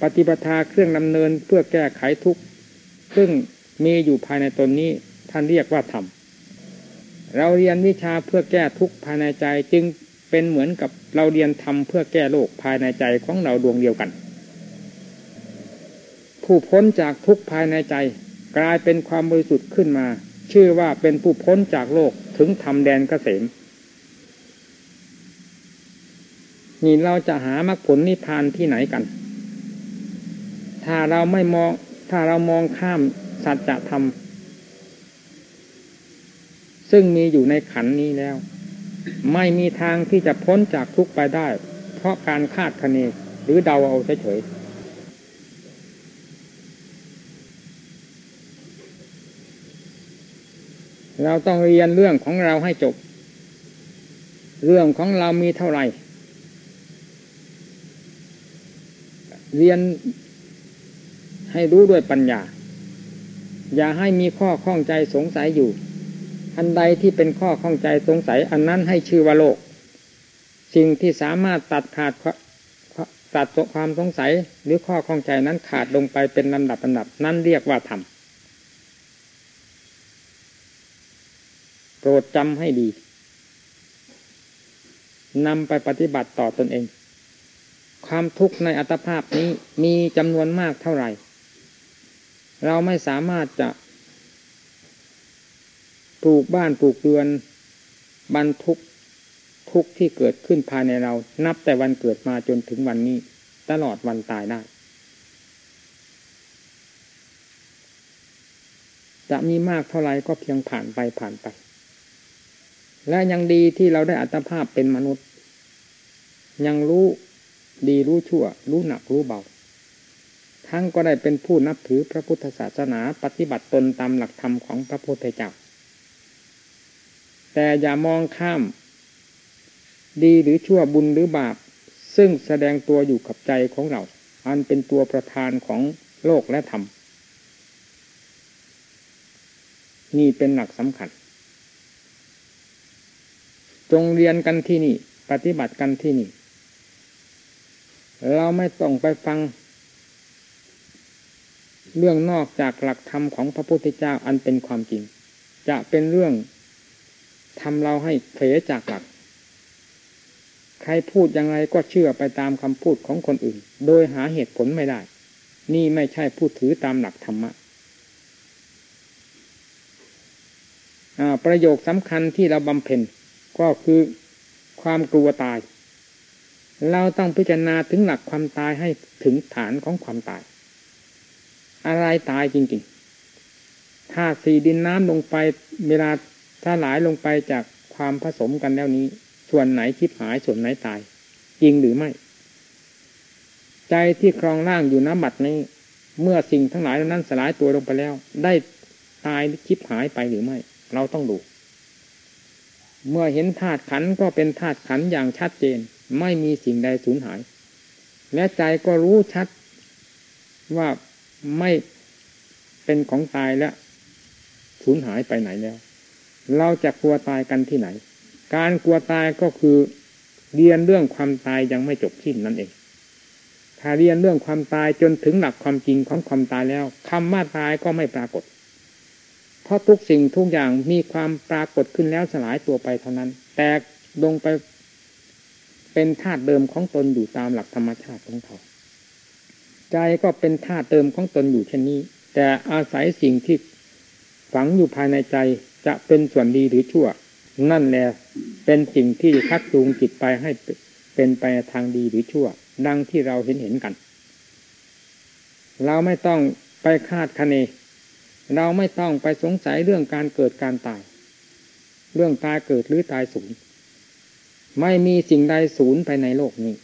Speaker 2: ปฏิปทาเครื่องดำเนินเพื่อแก้ไขทุกข์ซึ่งมีอยู่ภายในตนนี้ท่านเรียกว่าธรรมเราเรียนวิชาเพื่อแก้ทุกข์ภายในใจจึงเป็นเหมือนกับเราเรียนทำเพื่อแก้โลกภายในใจของเราดวงเดียวกัน ผู้พ้นจากทุกข์ภายในใจ กลายเป็นความบริสุทธิ์ขึ้นมา ชื่อว่าเป็นผู้พ้นจากโลกถึงทำแดนเกษมนี่เราจะหามรรคผลนิพพานที่ไหนกัน ถ้าเราไม่มอง ถ้าเรามองข้ามสัจธรรม ซึ่งมีอยู่ในขันนี้แล้ว ไม่มีทางที่จะพ้นจากทุกข์ไปได้ เพราะการคาดคะเนหรือเดาเอาเฉยๆ เราต้องเรียนเรื่องของเราให้จบ เรื่องของเรามีเท่าไหร่ เรียนให้รู้ด้วยปัญญา อย่าให้มีข้อข้องใจสงสัยอยู่ อันใดที่เป็นข้อข้องใจสงสัย อันนั้นให้ชื่อว่าโลก สิ่งที่สามารถตัดขาดตัดความสงสัยหรือข้อข้องใจนั้นขาดลงไปเป็นลำดับลำดับ นั่นเรียกว่าธรรม โปรดจำให้ดีนำไปปฏิบัติต่อตอนเอง ความทุกข์ในอัตภาพนี้มีจำนวนมากเท่าไหร่ เราไม่สามารถจะปลูกบ้านปลูกเรือน บรรทุกทุกที่เกิดขึ้นภายในเรา นับแต่วันเกิดมาจนถึงวันนี้ ตลอดวันตายได้ จะมีมากเท่าไรก็เพียงผ่านไปผ่านไป และยังดีที่เราได้อัตภาพเป็นมนุษย์ ยังรู้ดีรู้ชั่ว รู้หนักรู้เบา ทั้งก็ได้เป็นผู้นับถือพระพุทธศาสนาปฏิบัติตนตามหลักธรรมของพระพุทธเจ้า แต่อย่ามองข้าม ดีหรือชั่วบุญหรือบาป ซึ่งแสดงตัวอยู่กับใจของเรา อันเป็นตัวประธานของโลกและธรรม นี่เป็นหลักสำคัญ จงเรียนกันที่นี่ ปฏิบัติกันที่นี่ เราไม่ต้องไปฟัง เรื่องนอกจากหลักธรรมของพระพุทธเจ้าอันเป็นความจริง จะเป็นเรื่องทำเราให้เผลจากหลัก ใครพูดยังไงก็เชื่อไปตามคำพูดของคนอื่น โดยหาเหตุผลไม่ได้ นี่ไม่ใช่พูดถือตามหลักธรรมะประโยคสำคัญที่เราบำเพ็ญ ก็คือความกลัวตาย เราต้องพิจารณาถึงหลักความตายให้ถึงฐานของความตาย อะไรตายจริงๆถ้าสีดินน้ำลงไปเวลาถ้าหลายลงไปจากความผสมกันแล้วนี้ ส่วนไหนคิดหายส่วนไหนตาย จริงหรือไม่ ใจที่ครองร่างอยู่น้ำบัดนี้ เมื่อสิ่งทั้งหลายนั้นสลายตัวลงไปแล้ว ได้ตายคิดหายไปหรือไม่ เราต้องดู เมื่อเห็นธาตุขันก็เป็นธาตุขันอย่างชัดเจน ไม่มีสิ่งใดสูญหาย และใจก็รู้ชัดว่าไม่เป็นของตายและสูญหายไปไหนแล้ว เราจะกลัวตายกันที่ไหน การกลัวตายก็คือเรียนเรื่องความตายยังไม่จบสิ้นนั่นเอง ถ้าเรียนเรื่องความตายจนถึงหลักความจริงของความตายแล้วคำว่าตายก็ไม่ปรากฏ ราะทุกสิ่งทุกอย่างมีความปรากฏขึ้นแล้วสลายตัวไปเท่านั้น แตกลงไปเป็นธาตุเดิมของตนอยู่ตามหลักธรรมชาติของเขาใจก็เป็นธาตุเดิมของตนอยู่เช่นนี้ แต่อาศัยสิ่งที่ฝังอยู่ภายในใจจะเป็นส่วนดีหรือชั่ว นั่นแหละเป็นสิ่งที่คัดจูงจิตไปให้เป็นไปทางดีหรือชั่ว ดังที่เราเห็นเห็นกัน เราไม่ต้องไปคาดคะเน เราไม่ต้องไปสงสัยเรื่องการเกิดการตาย เรื่องตายเกิดหรือตายสูญไม่มีสิ่งใดสูญไปในโลกนี้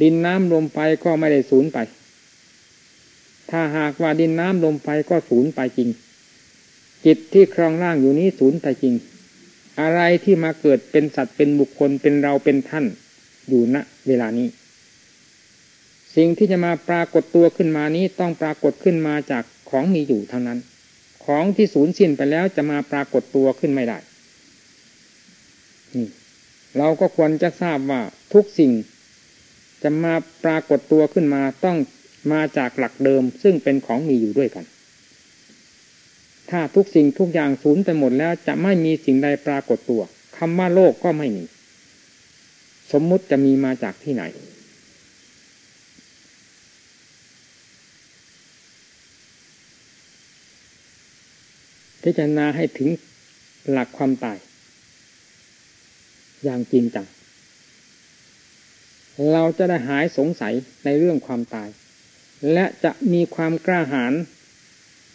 Speaker 2: ดินน้ำลมไฟก็ไม่ได้สูญไป ถ้าหากว่าดินน้ำลมไฟก็สูญไปจริง จิตที่ครองร่างอยู่นี้สูญไปจริง อะไรที่มาเกิดเป็นสัตว์เป็นบุคคลเป็นเราเป็นท่านอยู่ณเวลานี้ สิ่งที่จะมาปรากฏตัวขึ้นมานี้ต้องปรากฏขึ้นมาจาก ของมีอยู่ทั้งนั้น ของที่สูญสิ้นไปแล้วจะมาปรากฏตัวขึ้นไม่ได้นี่เราก็ควรจะทราบว่าทุกสิ่ง จะมาปรากฏตัวขึ้นมาต้องมาจากหลักเดิม ซึ่งเป็นของมีอยู่ด้วยกัน ถ้าทุกสิ่งทุกอย่างสูญไปหมดแล้วจะไม่มีสิ่งใดปรากฏตัวคำว่าโลกก็ไม่มี สมมุติจะมีมาจากที่ไหน พิจารณาให้ถึงหลักความตาย อย่างจริงจัง เราจะได้หายสงสัยในเรื่องความตาย และจะมีความกล้าหาญ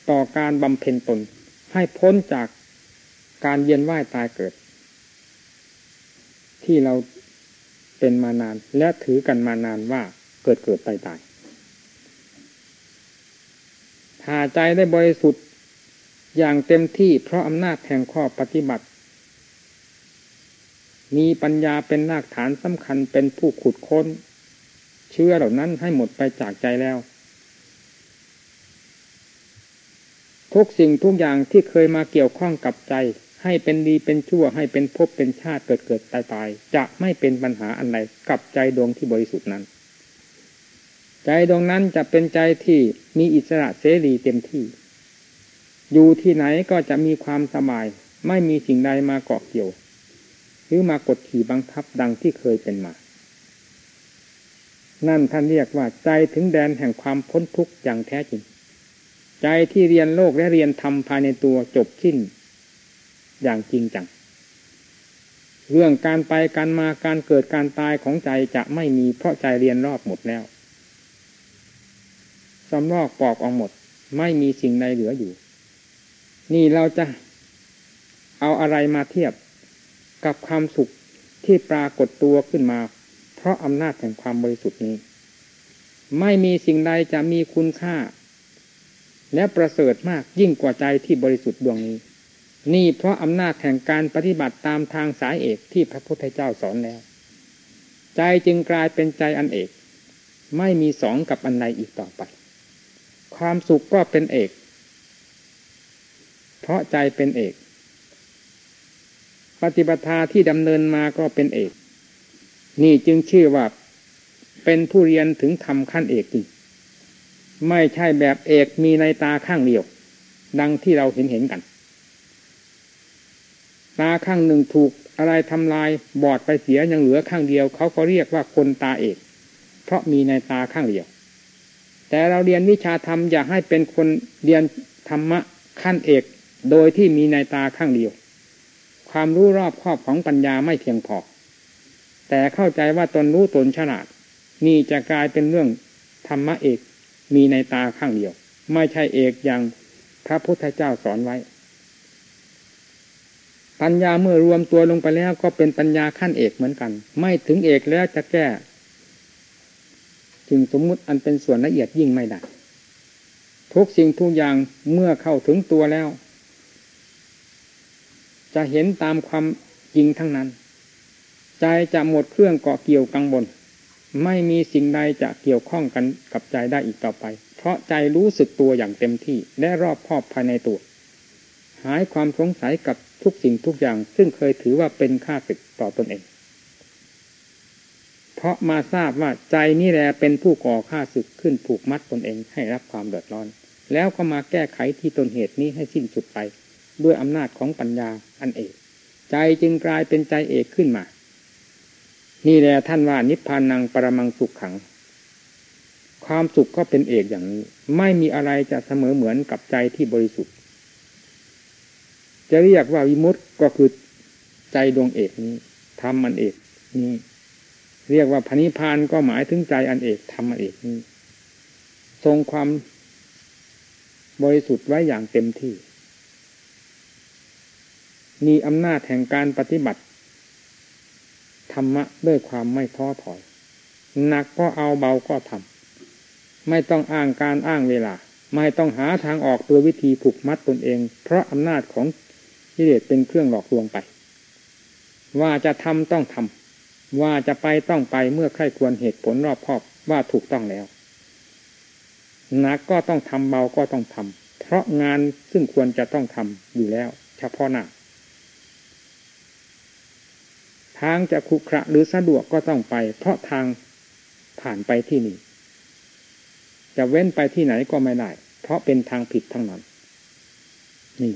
Speaker 2: ต่อการบำเพ็ญตน ให้พ้นจากการเยียนว่ายตายเกิด ที่เราเป็นมานานและถือกันมานานว่าเกิดเกิดตายตายถ้าใจได้บริสุทธิ์ อย่างเต็มที่เพราะอำนาจแห่งข้อปฏิบัติ มีปัญญาเป็นรากฐานสำคัญเป็นผู้ขุดค้น เชื่อเหล่านั้นให้หมดไปจากใจแล้ว ทุกสิ่งทุกอย่างที่เคยมาเกี่ยวข้องกับใจ ให้เป็นดีเป็นชั่วให้เป็นภพเป็นชาติเกิดเกิดตายตายจะไม่เป็นปัญหาอันใดกับใจดวงที่บริสุทธิ์นั้น ใจดวงนั้นจะเป็นใจที่มีอิสระเสรีเต็มที่ อยู่ที่ไหนก็จะมีความสบาย ไม่มีสิ่งใดมาเกาะเกี่ยว หรือมากดขี่บังคับดังที่เคยเป็นมา นั่นท่านเรียกว่าใจถึงแดนแห่งความพ้นทุกข์อย่างแท้จริง ใจที่เรียนโลกและเรียนธรรมภายในตัวจบสิ้น อย่างจริงจัง เรื่องการไปการมาการเกิดการตายของใจจะไม่มีเพราะใจเรียนรอบหมดแล้วสำรอกปอกออกหมด ไม่มีสิ่งใดเหลืออยู่ นี่เราจะเอาอะไรมาเทียบกับความสุขที่ปรากฏตัวขึ้นมา เพราะอำนาจแห่งความบริสุทธิ์นี้ ไม่มีสิ่งใดจะมีคุณค่า และประเสริฐมากยิ่งกว่าใจที่บริสุทธิ์ดวงนี้ นี่เพราะอำนาจแห่งการปฏิบัติตามทางสายเอกที่พระพุทธเจ้าสอนแล้ว ใจจึงกลายเป็นใจอันเอก ไม่มีสองกับอันใดอีกต่อไป ความสุขก็เป็นเอก เพราะใจเป็นเอก ปฏิปทาที่ดำเนินมาก็เป็นเอก นี่จึงชื่อว่าเป็นผู้เรียนถึงทำขั้นเอกจริงไม่ใช่แบบเอกมีในตาข้างเดียว ดังที่เราเห็นเห็นกัน ตาข้างหนึ่งถูกอะไรทำลายบอดไปเสียยังเหลือข้างเดียว เขาก็เรียกว่าคนตาเอก เพราะมีในตาข้างเดียว แต่เราเรียนวิชาธรรมอยากให้เป็นคนเรียนธรรมะขั้นเอก โดยที่มีในตาข้างเดียว ความรู้รอบครอบของปัญญาไม่เพียงพอ แต่เข้าใจว่าตนรู้ตนฉลาด นี่จะกลายเป็นเรื่องธรรมะเอกมีในตาข้างเดียว ไม่ใช่เอกอย่างพระพุทธเจ้าสอนไว้ ปัญญาเมื่อรวมตัวลงไปแล้วก็เป็นปัญญาขั้นเอกเหมือนกัน ไม่ถึงเอกแล้วจะแก้ถึงสมมุติอันเป็นส่วนละเอียดยิ่งไม่ได้ทุกสิ่งทุกอย่างเมื่อเข้าถึงตัวแล้ว จะเห็นตามความจริงทั้งนั้น ใจจะหมดเครื่องเกาะเกี่ยวกังวลไม่มีสิ่งใดจะเกี่ยวข้องกันกับใจได้อีกต่อไป เพราะใจรู้สึกตัวอย่างเต็มที่และรอบคอบภายในตัว หายความสงสัยกับทุกสิ่งทุกอย่าง ซึ่งเคยถือว่าเป็นค่าศึกต่อตนเอง เพราะมาทราบว่าใจนี่แหละเป็นผู้ก่อค่าศึกขึ้นผูกมัดตนเองให้รับความเดือดร้อน แล้วก็มาแก้ไขที่ตนเหตุนี้ให้สิ้นสุดไป ด้วยอำนาจของปัญญาอันเอก ใจจึงกลายเป็นใจเอกขึ้นมา นี่แหละท่านว่านิพพานังปรมังสุขขัง ความสุขก็เป็นเอกอย่างนี้ ไม่มีอะไรจะเสมอเหมือนกับใจที่บริสุทธิ์ จะเรียกว่าวิมุตต์ก็คือใจดวงเอกนี้ทำมันเอกนี้เรียกว่าพนิพานก็หมายถึงใจอันเอกทำมันเอกนี้ ทรงความบริสุทธิ์ไว้อย่างเต็มที่ มีอำนาจแห่งการปฏิบัติ ธรรมะด้วยความไม่ท้อถอยหนักก็เอาเบาก็ทำไม่ต้องอ้างการอ้างเวลา ไม่ต้องหาทางออกตัววิธีผูกมัดตนเอง เพราะอำนาจของกิเลสเป็นเครื่องหลอกลวงไป ว่าจะทำต้องทำว่าจะไปต้องไปเมื่อใครควรเหตุผลรอบคอบว่าถูกต้องแล้วหนักก็ต้องทำเบาก็ต้องทำเพราะงานซึ่งควรจะต้องทำอยู่แล้ว เฉพาะหน้า ทางจะขุขระหรือสะดวกก็ต้องไป เพราะทางผ่านไปที่นี่ จะเว้นไปที่ไหนก็ไม่ได้ เพราะเป็นทางผิดทั้งนั้น นี่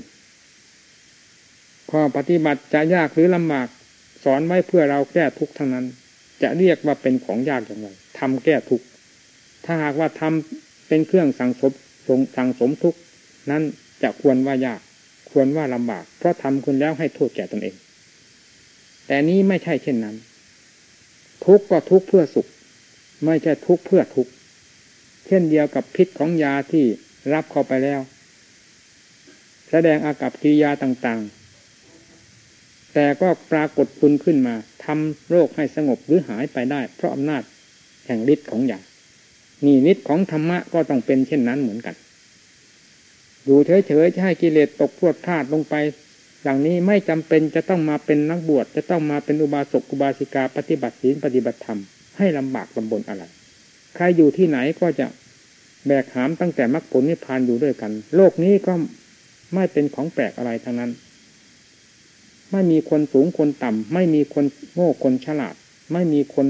Speaker 2: ข้อปฏิบัติจะยากหรือลำบากสอนไว้เพื่อเราแก้ทุกข์ทั้งนั้น จะเรียกว่าเป็นของยากอย่างไรทำแก้ทุกข์ถ้าหากว่าทำเป็นเครื่องสังสมสังสมทุกข์นั้นจะควรว่ายาก ควรว่าลำบาก เพราะทำคุณแล้วให้โทษแก่ตนเอง แต่นี้ไม่ใช่เช่นนั้น ทุกก็ทุกเพื่อสุข ไม่ใช่ทุกเพื่อทุก เช่นเดียวกับพิษของยาที่รับเข้าไปแล้ว แสดงอากับกิริยาต่างๆ แต่ก็ปรากฏคุณขึ้นมาทำโรคให้สงบหรือหายไปได้ เพราะอำนาจแห่งฤทธิ์ของยานี่ฤทธิ์ของธรรมะก็ต้องเป็นเช่นนั้นเหมือนกันอยู่เฉยๆจะให้กิเลสตกพรวดพลาดลงไป อย่างนี้ไม่จำเป็นจะต้องมาเป็นนักบวชจะต้องมาเป็นอุบาสกอุบาสิกาปฏิบัติศีลปฏิบัติธรรมให้ลำบากลำบนอะไร ใครอยู่ที่ไหนก็จะแบกหามตั้งแต่มรรคผลนิพพานอยู่ด้วยกัน โลกนี้ก็ไม่เป็นของแปลกอะไรทั้งนั้น ไม่มีคนสูงคนต่ำไม่มีคนโง่คนฉลาด ไม่มีคน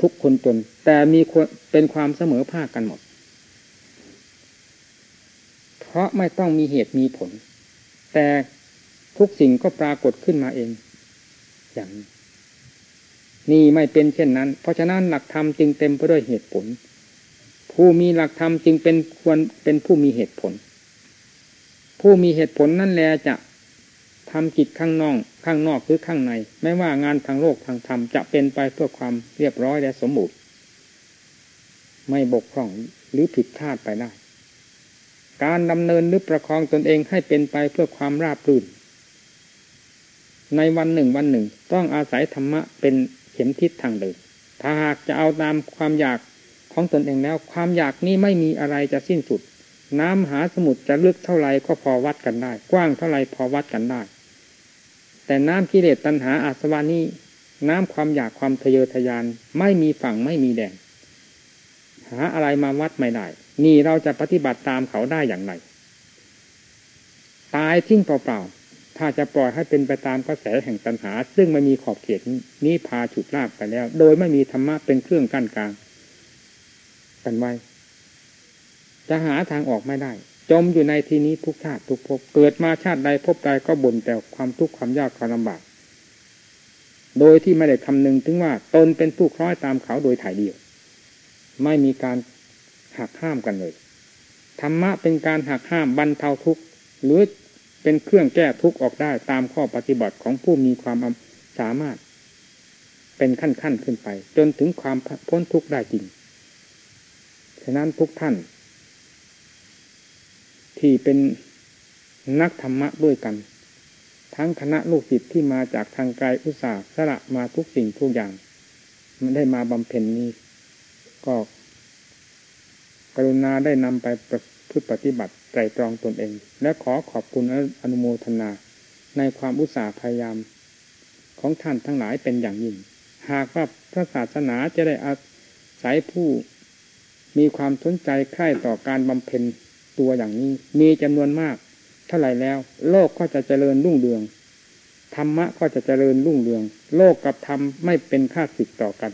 Speaker 2: ทุกคนตนแต่มีคนเป็นความเสมอภาคกันหมด เพราะไม่ต้องมีเหตุมีผล แต่ทุกสิ่งก็ปรากฏขึ้นมาเอง อย่างนี่ไม่เป็นเช่นนั้น เพราะฉะนั้นหลักธรรมจึงเต็มไปด้วยเหตุผล ผู้มีหลักธรรมจึงเป็นควรเป็นผู้มีเหตุผล ผู้มีเหตุผลนั่นแหละจะทำจิตข้างนอกข้างนอกหรือข้างใน ไม่ว่างานทางโลกทางธรรมจะเป็นไปเพื่อความเรียบร้อยและสมบูรณ์ไม่บกพร่องหรือผิดพลาดไปได้ การดำเนินหรือประคองตนเองให้เป็นไปเพื่อความราบรื่น ในวันหนึ่งวันหนึ่ง ต้องอาศัยธรรมะเป็นเข็มทิศทางเดินถ้าหากจะเอาตามความอยากของตนเองแล้ว ความอยากนี้ไม่มีอะไรจะสิ้นสุด น้ำหาสมุทรจะลึกเท่าไรก็พอวัดกันได้ กว้างเท่าไรพอวัดกันได้ แต่น้ำกิเลสตัณหาอาสวานี้น้ำความอยากความทะเยอทะยานไม่มีฝั่งไม่มีแดนหาอะไรมาวัดไม่ได้ นี่เราจะปฏิบัติตามเขาได้อย่างไร ตายทิ้งเปล่าๆ ถ้าจะปล่อยให้เป็นไปตามกระแสแห่งตัณหา ซึ่งไม่มีขอบเขตนี้พาฉุดลากไปแล้ว โดยไม่มีธรรมะเป็นเครื่องกั้นกลางกันไว้ จะหาทางออกไม่ได้ จมอยู่ในที่นี้ทุกชาติทุกภพ เกิดมาชาติใดพบใดก็บ่นแต่ความทุกข์ความยากความลำบาก โดยที่ไม่ได้คำนึงถึงว่าตนเป็นผู้คล้อยตามเขาโดยถ่ายเดียว ไม่มีการ หักห้ามกันเลยธรรมะเป็นการหักห้ามบรรเทาทุกข์หรือเป็นเครื่องแก้ทุกข์ออกได้ตามข้อปฏิบัติของผู้มีความสามารถ เป็นขั้นขั้นขึ้นไป จนถึงความพ้นทุกข์ได้จริง ฉะนั้นทุกท่าน ที่เป็นนักธรรมะด้วยกัน ทั้งคณะลูกศิษย์ที่มาจากทางไกลอุตสาห์สละมาทุกสิ่งทุกอย่าง มันได้มาบำเพ็ญนี้ ก็ กรุณาได้นำไปประพฤติปฏิบัติไตรตรองตนเอง และขอขอบคุณอนุโมทนา ในความอุตสาห์พยายาม ของท่านทั้งหลายเป็นอย่างยิ่ง หากว่าพระศาสนาจะได้อาศัยผู้มีความสนใจใคร่ต่อการบำเพ็ญตัวอย่างนี้ มีจำนวนมาก เท่าไหร่แล้ว โลกก็จะเจริญรุ่งเรืองธรรมะก็จะเจริญรุ่งเรือง โลกกับธรรมไม่เป็นค่าศึกต่อกัน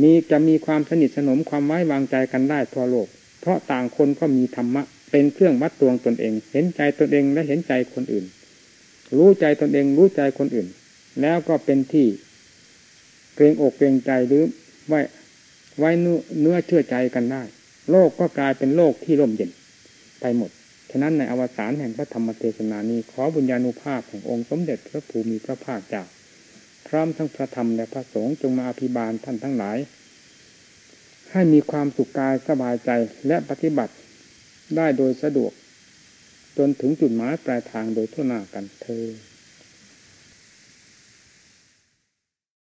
Speaker 2: มีจะมีความสนิทสนมความไว้วางใจกันได้ทั่วโลก เพราะต่างคนก็มีธรรมะ เป็นเครื่องวัดตวงตนเอง เห็นใจตนเองและเห็นใจคนอื่น รู้ใจตนเองรู้ใจคนอื่น แล้วก็เป็นที่เกรงอกเกรงใจหรือไว้ไว้เนื้อเชื่อใจกันได้ โลกก็กลายเป็นโลกที่ร่มเย็นไปหมดฉะนั้นในอวสานแห่งพระธรรมเทศนานี้ขอบุญญาณุภาพแห่งองค์สมเด็จพระภูมิพระภาคเจ้า พร้อมทั้งพระธรรมและพระสงฆ์จงมาอภิบาลท่านทั้งหลาย ให้มีความสุขกายสบายใจและปฏิบัติได้โดยสะดวก จนถึงจุดหมายปลายทางโดยทั่วหน้ากันเธอ